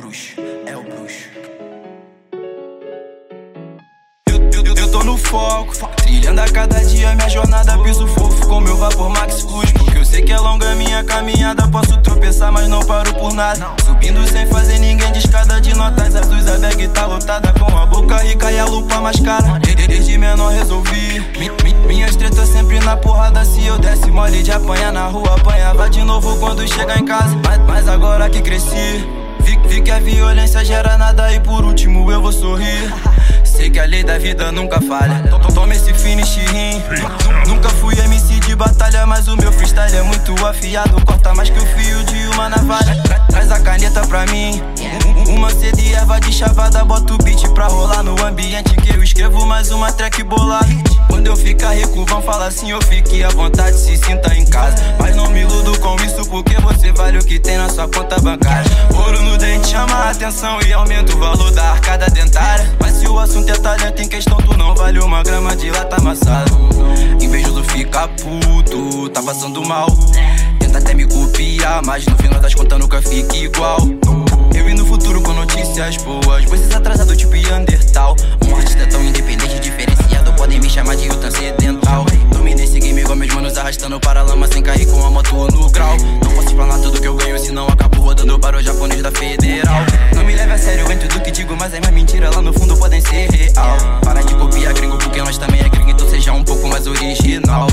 bruxo, é o bruxo. Eu, eu, eu tô no foco, trilhando a cada dia minha jornada. Piso fofo com meu vapor Max Plus. Porque eu sei que é longa minha caminhada. Posso tropeçar, mas não paro por nada. Subindo sem fazer ninguém de escada de notas azuis. A bag tá lotada com a boca rica e a lupa mais cara. Desde menor resolvi. Minhas tretas sempre na porrada. Se eu desse mole de apanhar na rua, apanhava de novo quando chegar em casa. Mas, mas agora que cresci. Vi, que a violência gera nada e por último eu vou sorrir. Sei que a lei da vida nunca falha. Toma esse finish rim. Nunca fui MC de batalha, mas o meu freestyle é muito afiado. Corta mais que o fio de uma navalha. Traz a caneta pra mim. Uma sede e de chavada. Bota o beat pra rolar no ambiente que eu escrevo mais uma track bolada. Quando eu ficar rico, vão falar assim, eu fique à vontade, se sinta em casa. Mas não me iludo com isso, porque você vale o que tem na sua conta bancária. Ouro no dente chama a atenção e aumenta o valor da arcada dentária. Mas se o assunto é talento em questão, tu não vale uma grama de lata amassada. Invejoso fica puto, tá passando mal. Tenta até me copiar, mas no final das contas nunca fica no fundo podem ser real. Para de copiar gringo, porque nós também é gringo, então seja um pouco mais original.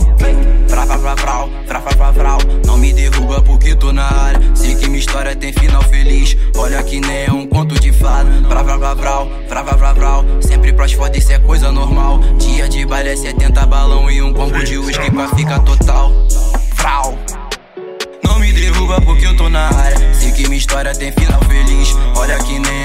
Vrá, vrá, vrá, vrá, vrá, vrá, vrá, vrá. Não me derruba porque tô na área. Sei que minha história tem final feliz. Olha que nem é um conto de fada. Vrá, vrá, vrá, vrá, vrá, vrá, vrá, vrá. Sempre pros foda, isso é coisa normal. Dia de baile é 70 balão e um combo de uísque pra ficar total. Vrau. Não me derruba porque eu tô na área. Sei que minha história tem final feliz. Olha que nem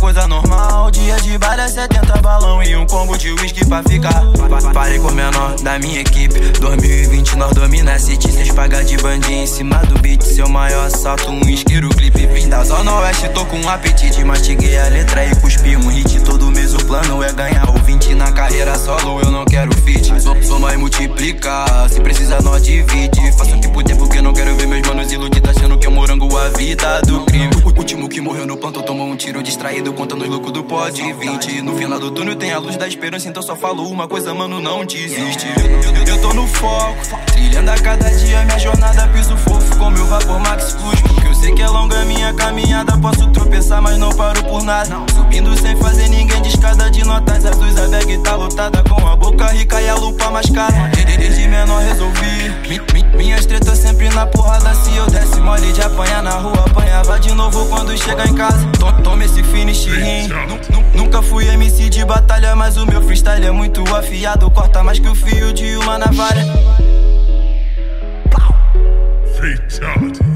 coisa normal. Dia de baile é 70 balão e um combo de uísque pra ficar. Parei com o menor da minha equipe. 2020 nós domina a city. Cês paga de bandinha em cima do beat. Seu maior assalto, um isqueiro clipe. Vim da Zona Oeste, tô com apetite. Mastiguei a letra e cuspi um hit. Todo mês o plano é ganhar o 20 na carreira solo. Eu não quero fit. Soma e multiplica. Se precisa, nós divide. Faça o que puder porque não quero ver meus manos iludidos achando que eu morango a vida do último que morreu no planto tomou um tiro distraído contando os loucos do pod 20. No final do túnel tem a luz da esperança, então só falo uma coisa, mano, não desiste. Eu, eu tô no foco, trilhando a cada dia minha jornada, piso fofo com meu vapor Max Plus. Porque eu sei que é longa minha caminhada, posso tropeçar, mas não paro por nada. Subindo sem fazer ninguém de escada de notas azuis, a bag tá lotada com a boca rica e a lupa mais cara. Desde menor resolvi, mi, mi, minhas tretas sempre na porrada. Se eu desse mole de apanhar na rua, apanhava de novo quando chegar em casa. Toma esse finish rim. Nunca fui MC de batalha, mas o meu freestyle é muito afiado. Corta mais que o fio de uma navalha. Fatality.